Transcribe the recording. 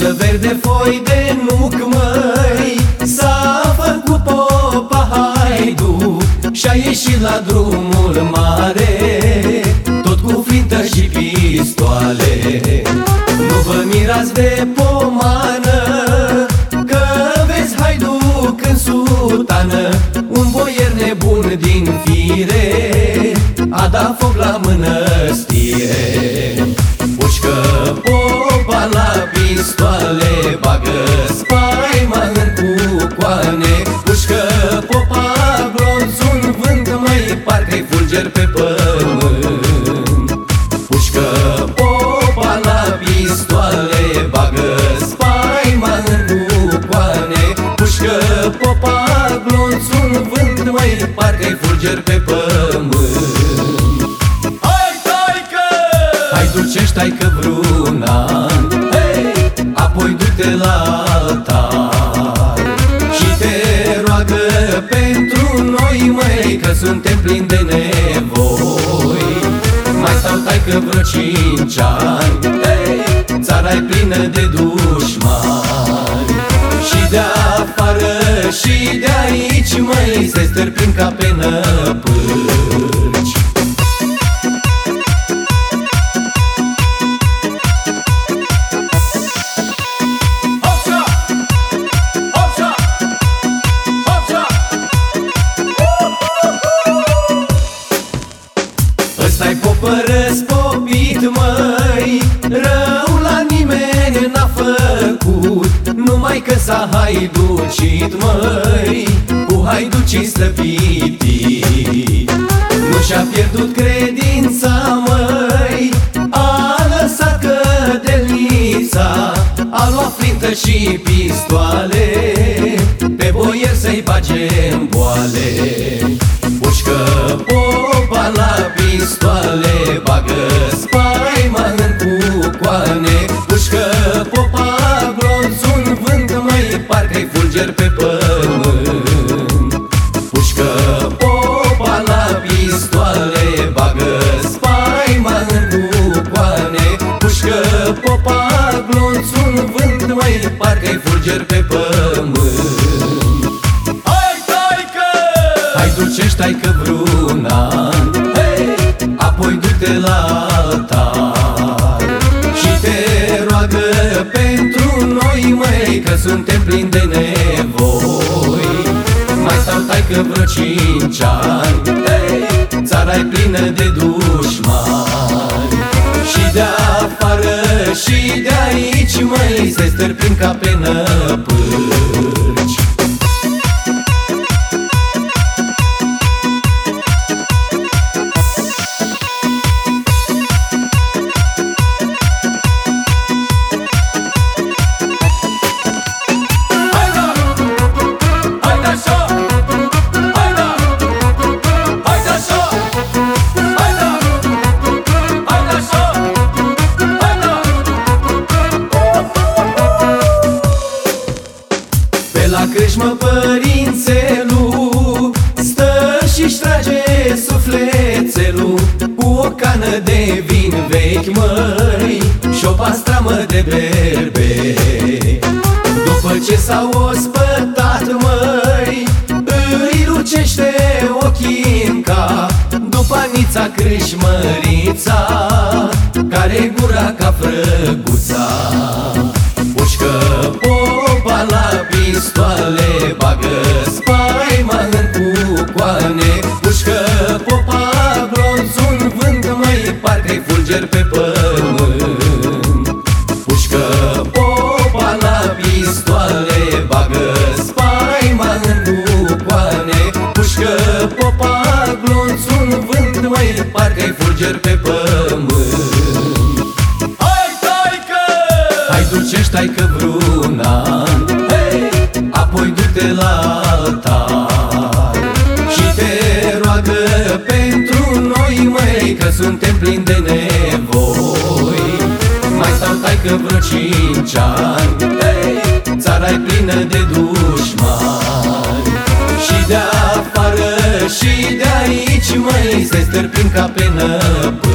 Dă verde foi de nuc, măi S-a făcut popa haidu Și-a ieșit la drumul mare Tot cu fintă și pistoale. Nu vă mirați de pomană Că vezi haidu când sutană. Un boier nebun din fire A dat foc la mănăstire la pistoale Bagă spaima în cucoane Pușcă popa glonțul vânt Mai parcă-i fulger pe pământ. Pușcă popa la pistoale Bagă spaima în cucoane Pușcă popa glonțul vânt Mai parcă-i fulger pe pământ. Ducești că vreun an. Hey! Apoi du-te la altar Și te roagă pentru noi, măi Că suntem plini de nevoi Mai stau că vreo cinci ani hey! Țara e plină de dușmani Și de afară și de aici, măi Se stârpim ca pe năpârci Numai că s-a haiducit, măi Cu haiducii stăpitit Nu și-a pierdut credința, măi A lăsat cădelița A luat flintă și pistoale Pe boier să-i bage în boale. Pușcă popa la pistoale Bagă spaima în cucoane Pușcă ducești că vreun an hey! Apoi du-te la altar Și te roagă pentru noi, măi Că suntem plini de nevoi Mai stau că vreo cinci ani hey! Țara e plină de dușmani Și de afară și de aici, măi Se stârpim ca pe năpârci la crâșmă părințelul Stă și-și trage sufletelul Cu o cană de vin vechi, măi Și o pastramă de berbe. După ce s-au ospătat, măi Îi lucește ochii în cap. După anița crâșmărița Care gura ca frăguța pistoale Bagă spaima în cucoane Pușcă popa glonțul vânt Mai parcă-i fulger pe pământ suntem plini de nevoi. Mai stau că vreo cinci ani. Hey! Țara e plină de dușmani. Și de afară și de aici, măi Se stârpim ca pe năpârci